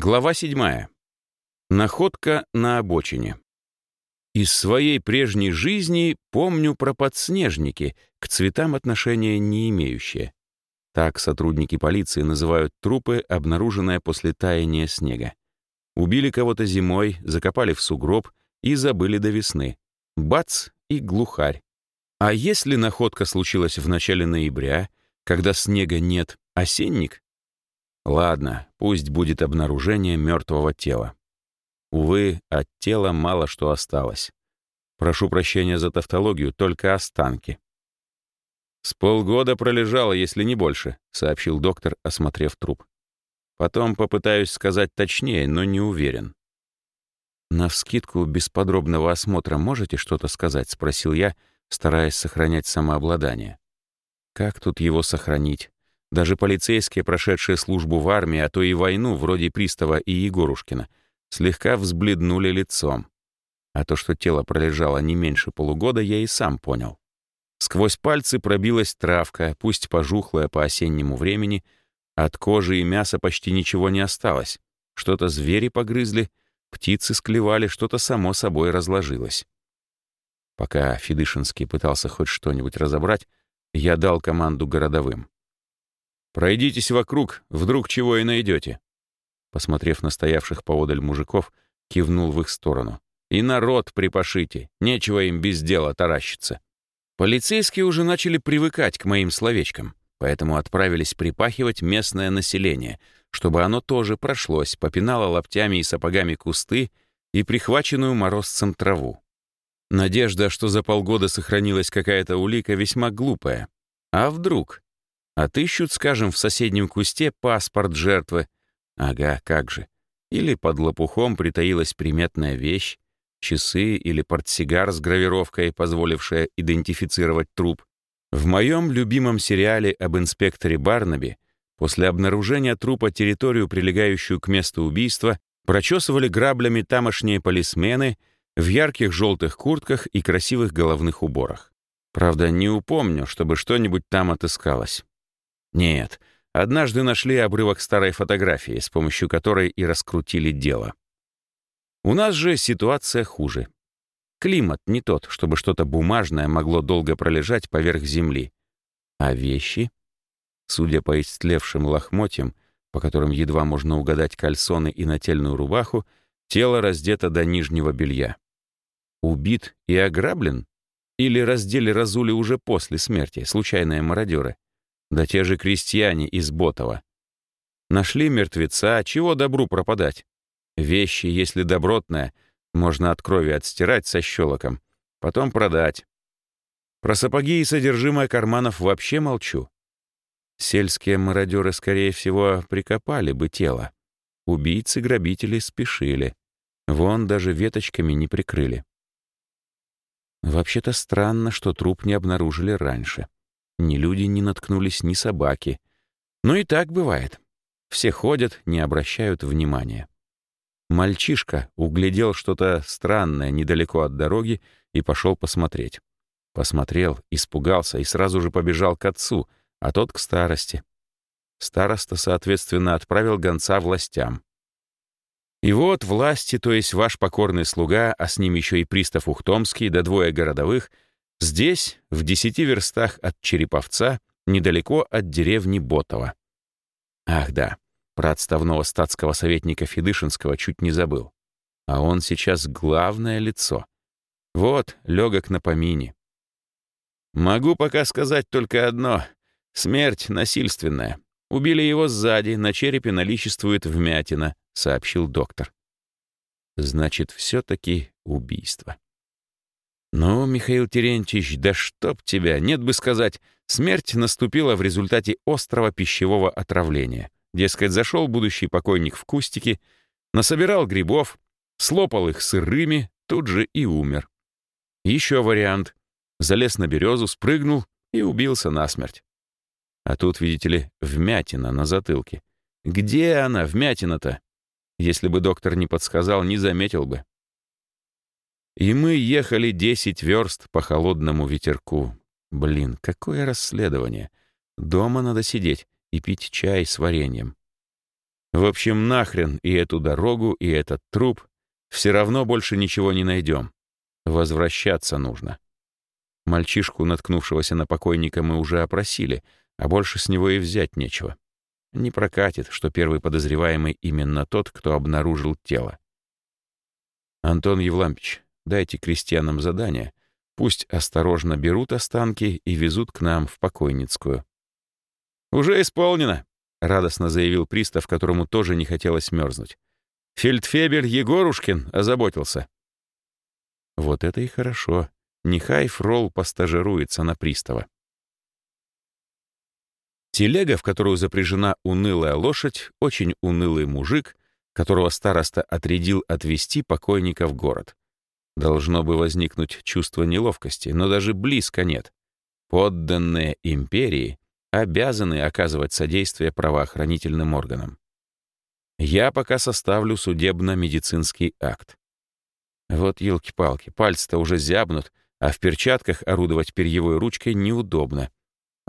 Глава 7. Находка на обочине. Из своей прежней жизни помню про подснежники, к цветам отношения не имеющие. Так сотрудники полиции называют трупы, обнаруженные после таяния снега. Убили кого-то зимой, закопали в сугроб и забыли до весны. Бац и глухарь. А если находка случилась в начале ноября, когда снега нет, осенник, Ладно, пусть будет обнаружение мертвого тела. Увы, от тела мало что осталось. Прошу прощения за тавтологию, только останки. «С полгода пролежало, если не больше», — сообщил доктор, осмотрев труп. «Потом попытаюсь сказать точнее, но не уверен». «Навскидку, без подробного осмотра можете что-то сказать?» — спросил я, стараясь сохранять самообладание. «Как тут его сохранить? Даже полицейские, прошедшие службу в армии, а то и войну, вроде Пристава и Егорушкина, слегка взбледнули лицом. А то, что тело пролежало не меньше полугода, я и сам понял. Сквозь пальцы пробилась травка, пусть пожухлая по осеннему времени, от кожи и мяса почти ничего не осталось. Что-то звери погрызли, птицы склевали, что-то само собой разложилось. Пока Федышинский пытался хоть что-нибудь разобрать, я дал команду городовым. Пройдитесь вокруг, вдруг чего и найдете. Посмотрев на стоявших поодаль мужиков, кивнул в их сторону. «И народ припашите, нечего им без дела таращиться». Полицейские уже начали привыкать к моим словечкам, поэтому отправились припахивать местное население, чтобы оно тоже прошлось, попинало лоптями и сапогами кусты и прихваченную морозцем траву. Надежда, что за полгода сохранилась какая-то улика, весьма глупая. А вдруг? Отыщут, скажем, в соседнем кусте паспорт жертвы. Ага, как же. Или под лопухом притаилась приметная вещь, часы или портсигар с гравировкой, позволившая идентифицировать труп. В моем любимом сериале об инспекторе Барнаби после обнаружения трупа территорию, прилегающую к месту убийства, прочесывали граблями тамошние полисмены в ярких желтых куртках и красивых головных уборах. Правда, не упомню, чтобы что-нибудь там отыскалось. Нет, однажды нашли обрывок старой фотографии, с помощью которой и раскрутили дело. У нас же ситуация хуже. Климат не тот, чтобы что-то бумажное могло долго пролежать поверх земли. А вещи? Судя по истлевшим лохмотьям, по которым едва можно угадать кальсоны и нательную рубаху, тело раздето до нижнего белья. Убит и ограблен? Или раздели разули уже после смерти, случайные мародеры? Да те же крестьяне из Ботова. Нашли мертвеца, чего добру пропадать? Вещи, если добротная, можно от крови отстирать со щелоком, потом продать. Про сапоги и содержимое карманов вообще молчу. Сельские мародеры, скорее всего, прикопали бы тело. Убийцы-грабители спешили. Вон даже веточками не прикрыли. Вообще-то странно, что труп не обнаружили раньше. Ни люди не наткнулись, ни собаки. Но и так бывает. Все ходят, не обращают внимания. Мальчишка углядел что-то странное недалеко от дороги и пошел посмотреть. Посмотрел, испугался и сразу же побежал к отцу, а тот к старости. Староста, соответственно, отправил гонца властям. И вот власти, то есть ваш покорный слуга, а с ним еще и пристав Ухтомский, да двое городовых — Здесь, в десяти верстах от Череповца, недалеко от деревни Ботова. Ах да, про отставного статского советника Федышинского чуть не забыл. А он сейчас главное лицо. Вот, легок на помине. Могу пока сказать только одно. Смерть насильственная. Убили его сзади, на черепе наличествует вмятина, сообщил доктор. Значит, все-таки убийство. «Ну, Михаил Терентьевич, да чтоб тебя, нет бы сказать, смерть наступила в результате острого пищевого отравления. Дескать, зашел будущий покойник в кустики, насобирал грибов, слопал их сырыми, тут же и умер. Еще вариант. Залез на березу, спрыгнул и убился насмерть. А тут, видите ли, вмятина на затылке. Где она, вмятина-то? Если бы доктор не подсказал, не заметил бы. И мы ехали 10 верст по холодному ветерку. Блин, какое расследование. Дома надо сидеть и пить чай с вареньем. В общем, нахрен и эту дорогу, и этот труп. Все равно больше ничего не найдем. Возвращаться нужно. Мальчишку, наткнувшегося на покойника, мы уже опросили, а больше с него и взять нечего. Не прокатит, что первый подозреваемый именно тот, кто обнаружил тело. Антон Евлампич, дайте крестьянам задание. Пусть осторожно берут останки и везут к нам в покойницкую. «Уже исполнено», — радостно заявил пристав, которому тоже не хотелось мерзнуть. «Фельдфебель Егорушкин озаботился». Вот это и хорошо. Нехай Фрол постажируется на пристава. Телега, в которую запряжена унылая лошадь, очень унылый мужик, которого староста отрядил отвезти покойника в город. Должно бы возникнуть чувство неловкости, но даже близко нет. Подданные империи обязаны оказывать содействие правоохранительным органам. Я пока составлю судебно-медицинский акт. Вот елки-палки, пальцы-то уже зябнут, а в перчатках орудовать перьевой ручкой неудобно.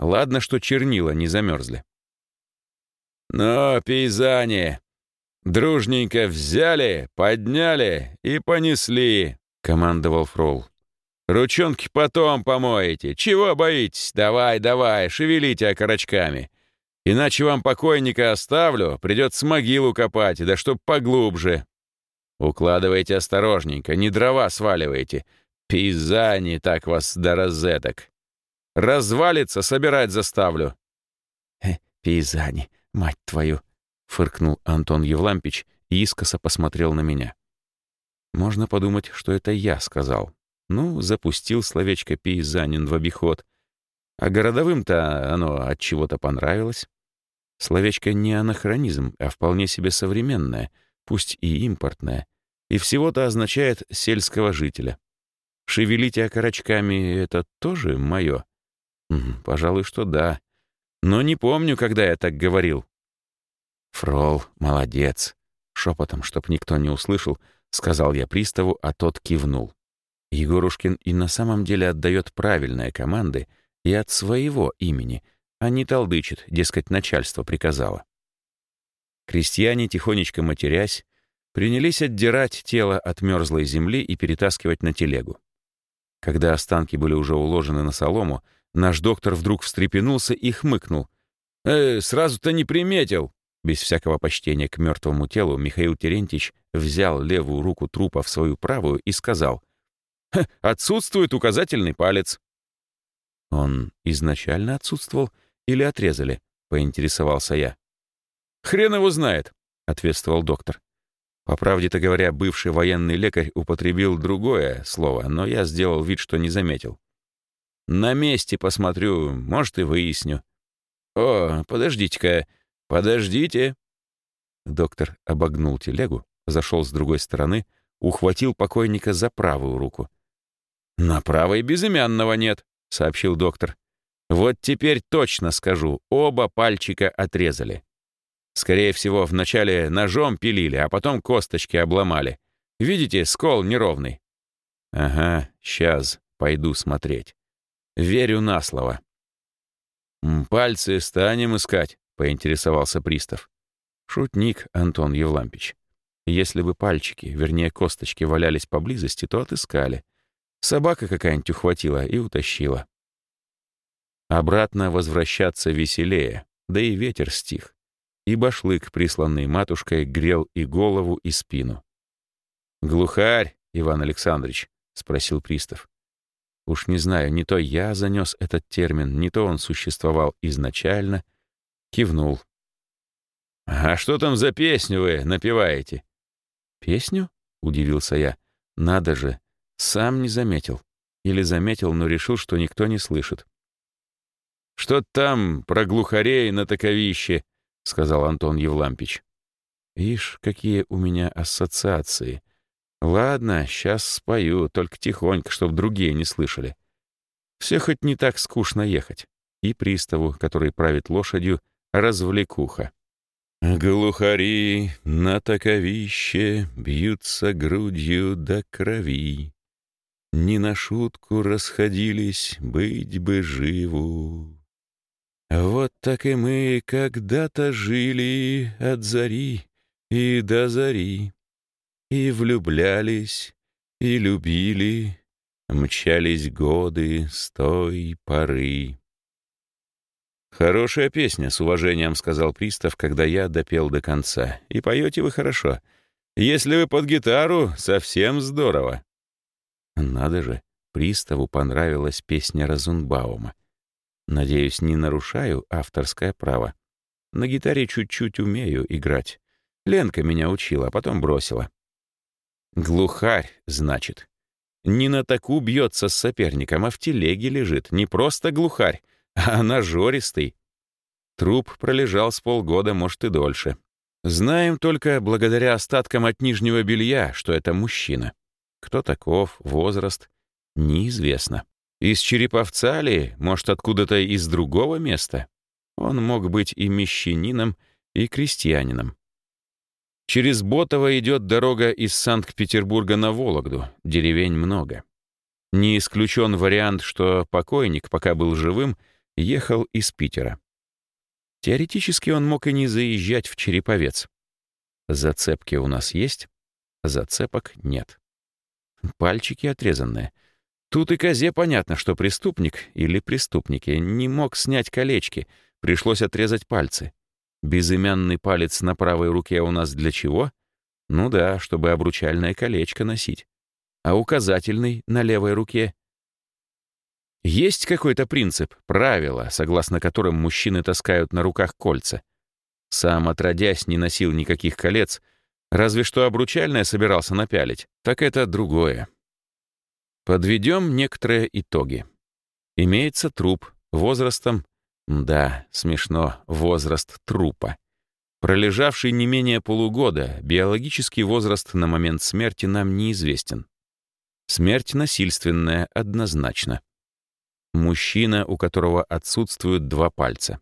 Ладно, что чернила не замерзли. «Но, пейзане, дружненько взяли, подняли и понесли», — командовал Фрол. «Ручонки потом помоете. Чего боитесь? Давай, давай, шевелите окорочками. Иначе вам покойника оставлю, придется могилу копать, да чтоб поглубже. Укладывайте осторожненько, не дрова сваливайте. Пейзани так вас до розеток. Развалится, собирать заставлю. «Э, пейзани, мать твою!» — фыркнул Антон Евлампич и искоса посмотрел на меня. Можно подумать, что это я сказал. Ну, запустил словечко «пейзанин» в обиход. А городовым-то оно от чего-то понравилось. Словечко не анахронизм, а вполне себе современное, пусть и импортное, и всего-то означает «сельского жителя». Шевелите окорочками — это тоже мое? Пожалуй, что да. Но не помню, когда я так говорил. Фрол, молодец. Шепотом, чтоб никто не услышал, сказал я приставу, а тот кивнул. Егорушкин и на самом деле отдает правильные команды и от своего имени, а не толдычит, дескать, начальство приказало. Крестьяне, тихонечко матерясь, принялись отдирать тело от мерзлой земли и перетаскивать на телегу. Когда останки были уже уложены на солому, Наш доктор вдруг встрепенулся и хмыкнул. «Э, сразу-то не приметил!» Без всякого почтения к мертвому телу Михаил Терентьевич взял левую руку трупа в свою правую и сказал. «Отсутствует указательный палец». «Он изначально отсутствовал или отрезали?» — поинтересовался я. «Хрен его знает», — ответствовал доктор. По правде-то говоря, бывший военный лекарь употребил другое слово, но я сделал вид, что не заметил. На месте посмотрю, может, и выясню. О, подождите-ка, подождите. Доктор обогнул телегу, зашел с другой стороны, ухватил покойника за правую руку. «На правой безымянного нет», — сообщил доктор. «Вот теперь точно скажу, оба пальчика отрезали. Скорее всего, вначале ножом пилили, а потом косточки обломали. Видите, скол неровный». «Ага, сейчас пойду смотреть». Верю на слово. «Пальцы станем искать», — поинтересовался пристав. Шутник Антон Евлампич. Если бы пальчики, вернее косточки, валялись поблизости, то отыскали. Собака какая-нибудь ухватила и утащила. Обратно возвращаться веселее, да и ветер стих. И башлык, присланный матушкой, грел и голову, и спину. «Глухарь, Иван Александрович?» — спросил пристав. Уж не знаю, не то я занес этот термин, не то он существовал изначально. Кивнул. «А что там за песню вы напеваете?» «Песню?» — удивился я. «Надо же, сам не заметил. Или заметил, но решил, что никто не слышит». «Что там про глухарей на таковище?» — сказал Антон Евлампич. «Ишь, какие у меня ассоциации. Ладно, сейчас спою, только тихонько, чтобы другие не слышали. Все хоть не так скучно ехать. И приставу, который правит лошадью, развлекуха. Глухари на таковище бьются грудью до крови. Не на шутку расходились, быть бы живу. Вот так и мы когда-то жили от зари и до зари, и влюблялись, и любили, мчались годы с той поры. «Хорошая песня», — с уважением сказал пристав, когда я допел до конца. «И поете вы хорошо. Если вы под гитару, совсем здорово». Надо же, приставу понравилась песня Разунбаума. Надеюсь, не нарушаю авторское право. На гитаре чуть-чуть умею играть. Ленка меня учила, а потом бросила. Глухарь, значит. Не на таку бьется с соперником, а в телеге лежит. Не просто глухарь, а нажористый. Труп пролежал с полгода, может, и дольше. Знаем только благодаря остаткам от нижнего белья, что это мужчина. Кто таков, возраст, неизвестно. Из Череповца ли, может, откуда-то из другого места? Он мог быть и мещанином, и крестьянином. Через Ботово идет дорога из Санкт-Петербурга на Вологду, деревень много. Не исключен вариант, что покойник, пока был живым, ехал из Питера. Теоретически он мог и не заезжать в Череповец. Зацепки у нас есть, зацепок нет. Пальчики отрезанные. Тут и козе понятно, что преступник или преступники не мог снять колечки, пришлось отрезать пальцы. Безымянный палец на правой руке у нас для чего? Ну да, чтобы обручальное колечко носить. А указательный на левой руке есть какой-то принцип, правило, согласно которым мужчины таскают на руках кольца. Сам, отродясь, не носил никаких колец, разве что обручальное собирался напялить. Так это другое. Подведем некоторые итоги. Имеется труп возрастом, да, смешно, возраст трупа. Пролежавший не менее полугода, биологический возраст на момент смерти нам неизвестен. Смерть насильственная, однозначно. Мужчина, у которого отсутствуют два пальца.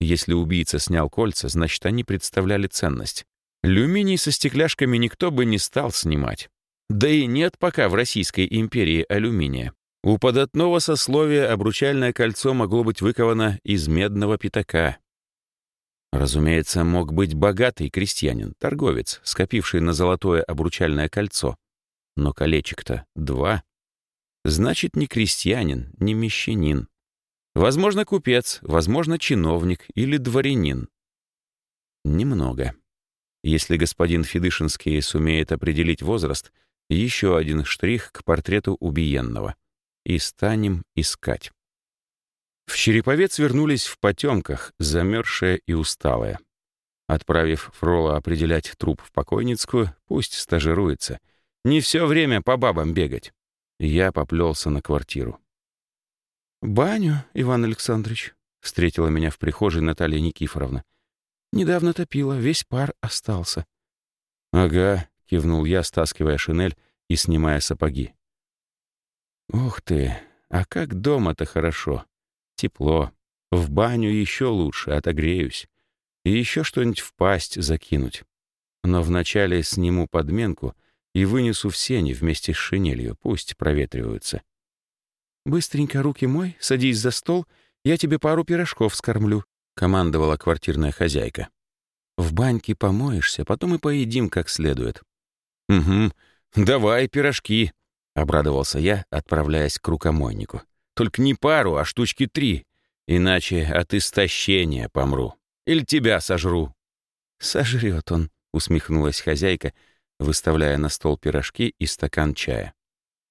Если убийца снял кольца, значит, они представляли ценность. Люминий со стекляшками никто бы не стал снимать. Да и нет пока в Российской империи алюминия. У податного сословия обручальное кольцо могло быть выковано из медного пятака. Разумеется, мог быть богатый крестьянин, торговец, скопивший на золотое обручальное кольцо. Но колечек-то два. Значит, не крестьянин, не мещанин. Возможно, купец, возможно, чиновник или дворянин. Немного. Если господин Федышинский сумеет определить возраст, еще один штрих к портрету убиенного. И станем искать. В Череповец вернулись в потемках, замерзшие и усталые. Отправив Фрола определять труп в покойницкую, пусть стажируется. Не все время по бабам бегать. Я поплелся на квартиру. «Баню, Иван Александрович», — встретила меня в прихожей Наталья Никифоровна. «Недавно топила, весь пар остался». «Ага», — кивнул я, стаскивая шинель и снимая сапоги. «Ух ты, а как дома-то хорошо. Тепло. В баню еще лучше, отогреюсь. И еще что-нибудь в пасть закинуть. Но вначале сниму подменку и вынесу в сени вместе с шинелью, пусть проветриваются. «Быстренько руки мой, садись за стол, я тебе пару пирожков скормлю», — командовала квартирная хозяйка. «В баньке помоешься, потом и поедим как следует». «Угу, давай пирожки», — обрадовался я, отправляясь к рукомойнику. «Только не пару, а штучки три, иначе от истощения помру. Или тебя сожру». «Сожрет он», — усмехнулась хозяйка, — выставляя на стол пирожки и стакан чая.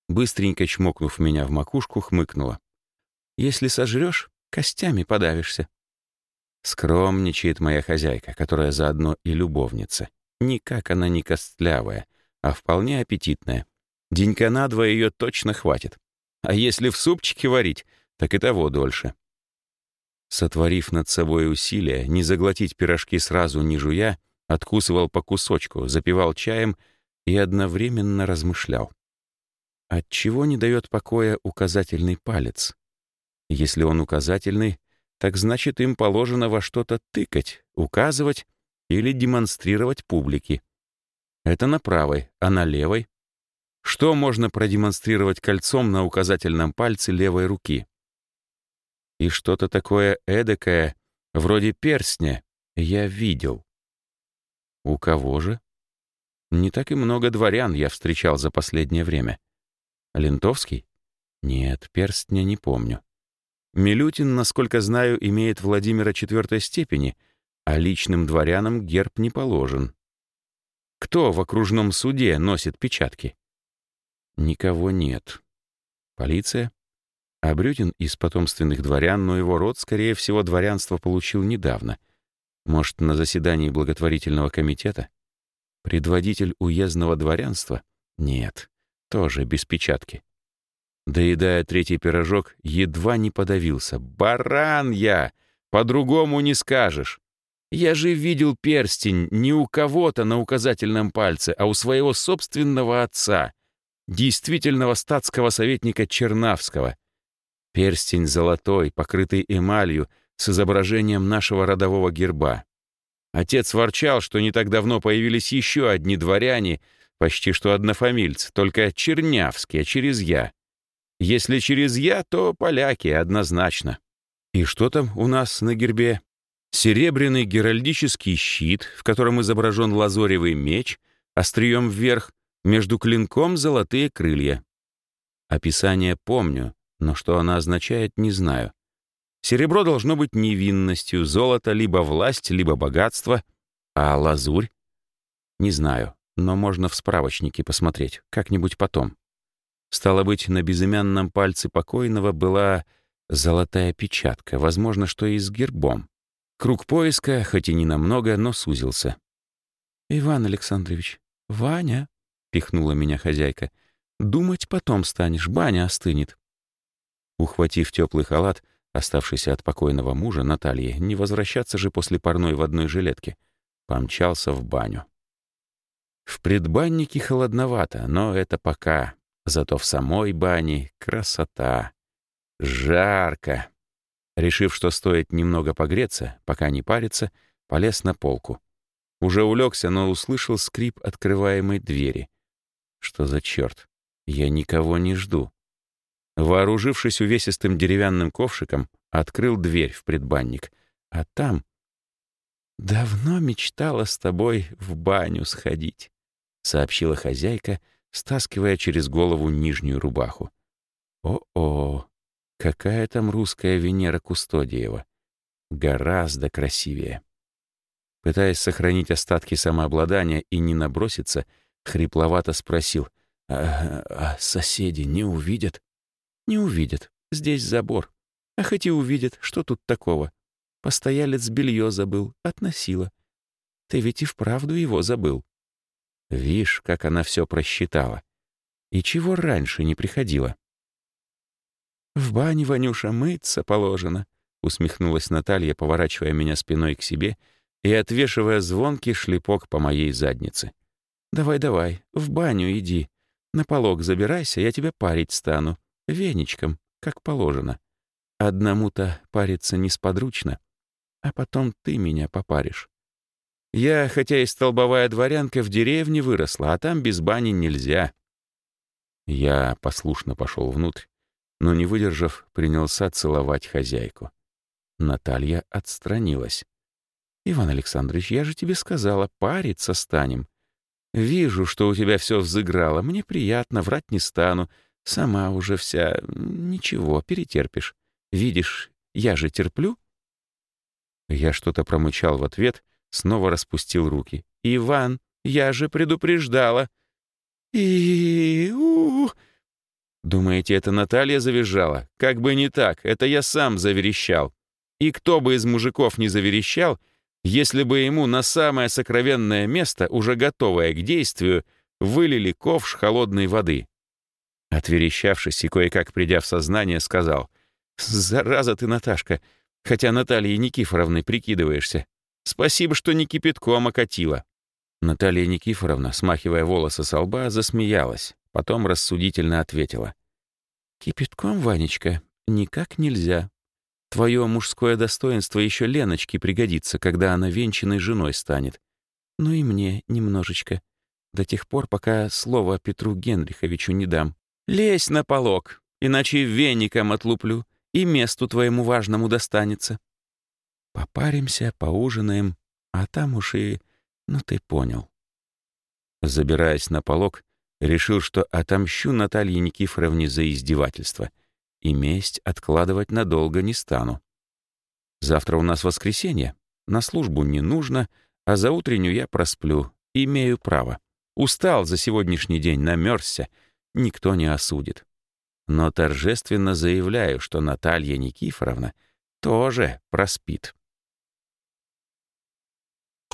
Быстренько чмокнув меня в макушку, хмыкнула. «Если сожрешь, костями подавишься». Скромничает моя хозяйка, которая заодно и любовница. Никак она не костлявая, а вполне аппетитная. Денька на два ее точно хватит. А если в супчике варить, так и того дольше. Сотворив над собой усилие, не заглотить пирожки сразу не жуя, откусывал по кусочку, запивал чаем и одновременно размышлял. Отчего не дает покоя указательный палец? Если он указательный, так значит им положено во что-то тыкать, указывать или демонстрировать публике. Это на правой, а на левой? Что можно продемонстрировать кольцом на указательном пальце левой руки? И что-то такое эдакое, вроде перстня, я видел. У кого же? Не так и много дворян я встречал за последнее время. Лентовский? Нет, перстня не помню. Милютин, насколько знаю, имеет Владимира четвертой степени, а личным дворянам герб не положен. Кто в окружном суде носит печатки? Никого нет. Полиция? А Брютин из потомственных дворян, но его род, скорее всего, дворянство получил недавно. Может, на заседании благотворительного комитета? Предводитель уездного дворянства? Нет, тоже без печатки. Доедая третий пирожок, едва не подавился. «Баран я! По-другому не скажешь! Я же видел перстень не у кого-то на указательном пальце, а у своего собственного отца, действительного статского советника Чернавского. Перстень золотой, покрытый эмалью, с изображением нашего родового герба. Отец ворчал, что не так давно появились еще одни дворяне, почти что однофамильцы, только чернявские, через «я». Если через «я», то поляки, однозначно. И что там у нас на гербе? Серебряный геральдический щит, в котором изображен лазоревый меч, острием вверх, между клинком золотые крылья. Описание помню, но что оно означает, не знаю. Серебро должно быть невинностью, золото — либо власть, либо богатство, а лазурь? Не знаю, но можно в справочнике посмотреть, как-нибудь потом. Стало быть, на безымянном пальце покойного была золотая печатка, возможно, что и с гербом. Круг поиска, хоть и не намного, но сузился. «Иван Александрович, Ваня», — пихнула меня хозяйка, — «думать потом станешь, баня остынет». Ухватив теплый халат, оставшийся от покойного мужа Натальи, не возвращаться же после парной в одной жилетке, помчался в баню. В предбаннике холодновато, но это пока. Зато в самой бане красота. Жарко. Решив, что стоит немного погреться, пока не париться, полез на полку. Уже улегся, но услышал скрип открываемой двери. Что за черт? Я никого не жду. Вооружившись увесистым деревянным ковшиком, открыл дверь в предбанник. А там... «Давно мечтала с тобой в баню сходить», — сообщила хозяйка, стаскивая через голову нижнюю рубаху. О-о, какая там русская Венера Кустодиева. Гораздо красивее. Пытаясь сохранить остатки самообладания и не наброситься, хрипловато спросил, «А, а соседи не увидят?» «Не увидят. Здесь забор. А хоть и увидят, что тут такого? Постоялец белье забыл, относила. Ты ведь и вправду его забыл. Вишь, как она все просчитала. И чего раньше не приходила? «В бане, Ванюша, мыться положено», — усмехнулась Наталья, поворачивая меня спиной к себе и отвешивая звонкий шлепок по моей заднице. «Давай-давай, в баню иди. На полог забирайся, я тебя парить стану. Веничком, как положено. Одному-то париться несподручно, а потом ты меня попаришь. Я, хотя и столбовая дворянка, в деревне выросла, а там без бани нельзя. Я послушно пошел внутрь, но, не выдержав, принялся целовать хозяйку. Наталья отстранилась. «Иван Александрович, я же тебе сказала, париться станем. Вижу, что у тебя все взыграло. Мне приятно, врать не стану. Сама уже вся... Ничего, перетерпишь. Видишь, я же терплю». Я что-то промычал в ответ Снова распустил руки. «Иван, я же предупреждала!» и у, Думаете, это Наталья завизжала? Как бы не так, это я сам заверещал. И кто бы из мужиков не заверещал, если бы ему на самое сокровенное место, уже готовое к действию, вылили ковш холодной воды. Отверещавшись и кое-как придя в сознание, сказал, «Зараза ты, Наташка, хотя Натальей Никифоровной прикидываешься. Спасибо, что не кипятком окатила». Наталья Никифоровна, смахивая волосы со лба, засмеялась, потом рассудительно ответила. «Кипятком, Ванечка, никак нельзя. Твое мужское достоинство еще Леночке пригодится, когда она венчанной женой станет. Ну и мне немножечко. До тех пор, пока слово Петру Генриховичу не дам. Лезь на полок, иначе веником отлуплю и месту твоему важному достанется. Попаримся, поужинаем, а там уж и... Ну, ты понял. Забираясь на полог, решил, что отомщу Наталье Никифоровне за издевательство, и месть откладывать надолго не стану. Завтра у нас воскресенье, на службу не нужно, а за утреннюю я просплю, имею право. Устал за сегодняшний день, намерзся, никто не осудит. Но торжественно заявляю, что Наталья Никифоровна тоже проспит.